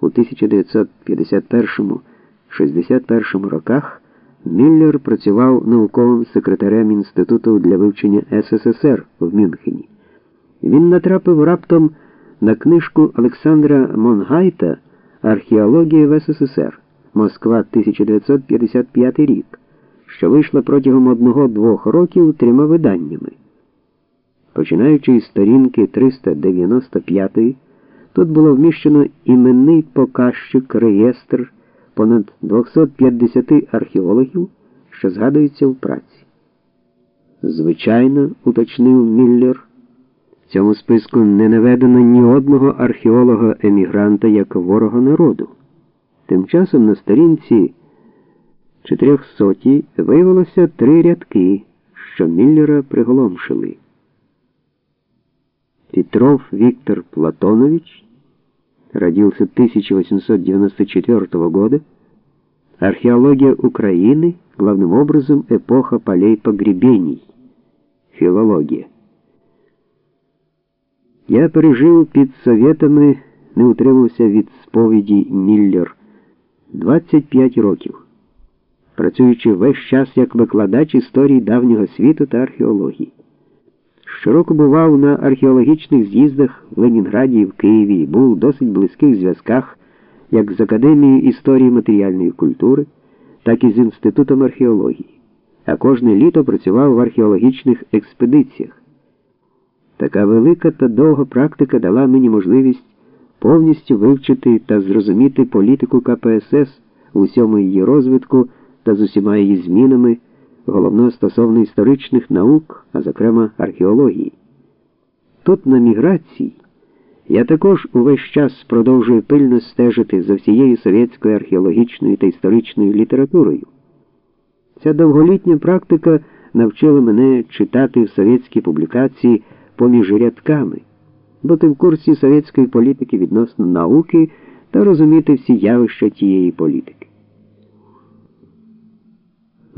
у 1951-61 роках Міллер працював науковим секретарем Інституту для вивчення СССР в Мюнхені. Він натрапив раптом на книжку Олександра Монгайта Археологія в СССР Москва 1955 рік, що вийшла протягом одного-двох років трьома виданнями. Починаючи із сторінки 395, тут було вміщено іменний показчик реєстр понад 250 археологів, що згадуються в праці. Звичайно, уточнив Міллер, в цьому списку не наведено ні одного археолога-емігранта як ворога народу. Тим часом на сторінці 400 виявилося три рядки, що Міллера приголомшили. Петров Виктор Платонович родился 1894 года. Археология Украины, главным образом эпоха полей погребений. Филология. Я пережив під советами, не утримався від сповіді Міллер 25 років, працюючи весь час як викладач історії давнього світу та археології. Щороку бував на археологічних з'їздах в Ленінграді і в Києві був у досить близьких зв'язках як з Академією історії матеріальної культури, так і з Інститутом археології, а кожне літо працював в археологічних експедиціях. Така велика та довга практика дала мені можливість повністю вивчити та зрозуміти політику КПСС у всьому її розвитку та з усіма її змінами головно стосовно історичних наук, а зокрема археології. Тут на міграції я також увесь час продовжую пильно стежити за всією совєтською археологічною та історичною літературою. Ця довголітня практика навчила мене читати совєтські публікації поміж рядками, бути в курсі совєтської політики відносно науки та розуміти всі явища тієї політики.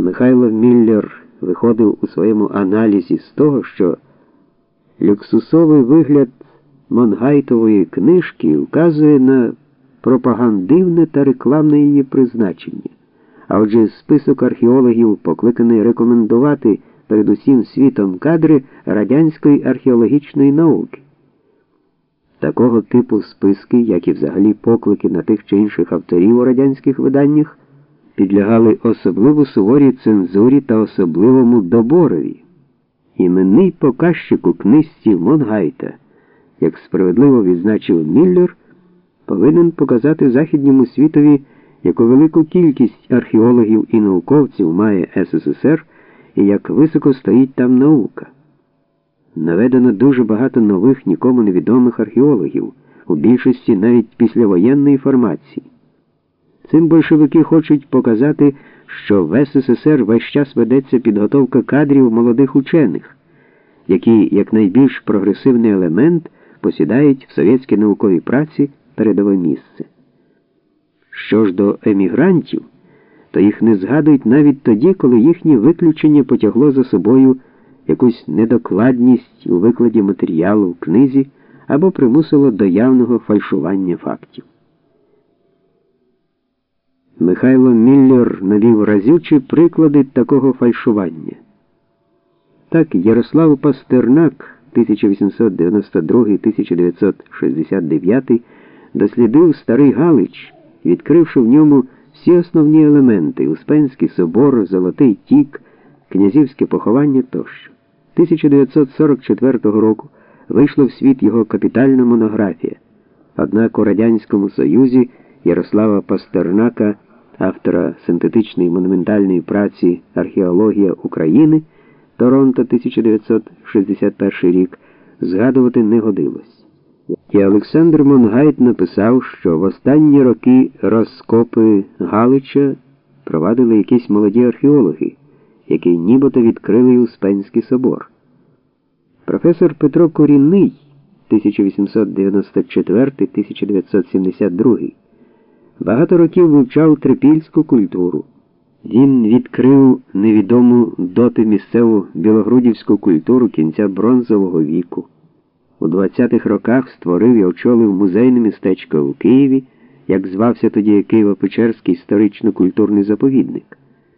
Михайло Міллер виходив у своєму аналізі з того, що люксусовий вигляд Монгайтової книжки вказує на пропагандивне та рекламне її призначення. А отже, список археологів покликаний рекомендувати перед усім світом кадри радянської археологічної науки. Такого типу списки, як і взагалі поклики на тих чи інших авторів у радянських виданнях підлягали особливо суворій цензурі та особливому доборові. Іменний показчик у книжці Монгайта, як справедливо відзначив Міллер, повинен показати західньому світові, яку велику кількість археологів і науковців має СССР і як високо стоїть там наука. Наведено дуже багато нових нікому невідомих археологів, у більшості навіть післявоєнної формації. Цим большевики хочуть показати, що в СССР весь час ведеться підготовка кадрів молодих учених, які, як найбільш прогресивний елемент, посідають в совєтській науковій праці передове місце. Що ж до емігрантів, то їх не згадують навіть тоді, коли їхнє виключення потягло за собою якусь недокладність у викладі матеріалу в книзі або примусило до явного фальшування фактів. Михайло Міллер навів разючі приклади такого фальшування. Так, Ярослав Пастернак 1892-1969 дослідив старий Галич, відкривши в ньому всі основні елементи Успенський собор, Золотий Тік, князівське поховання тощо. 1944 року вийшла в світ його капітальна монографія. Однак у Радянському Союзі Ярослава Пастернака автора синтетичної монументальної праці Археологія України Торонто 1961 рік, згадувати не годилось. І Олександр Монгайт написав, що в останні роки розкопи Галича провадили якісь молоді археологи, які нібито відкрили Успенський собор. Професор Петро Корінний 1894-1972 Багато років вивчав трипільську культуру. Він відкрив невідому доти місцеву білогрудівську культуру кінця бронзового віку. У 20-х роках створив і очолив музейне містечко у Києві. як звався тоді Києво-Печерський історично-культурний заповідник.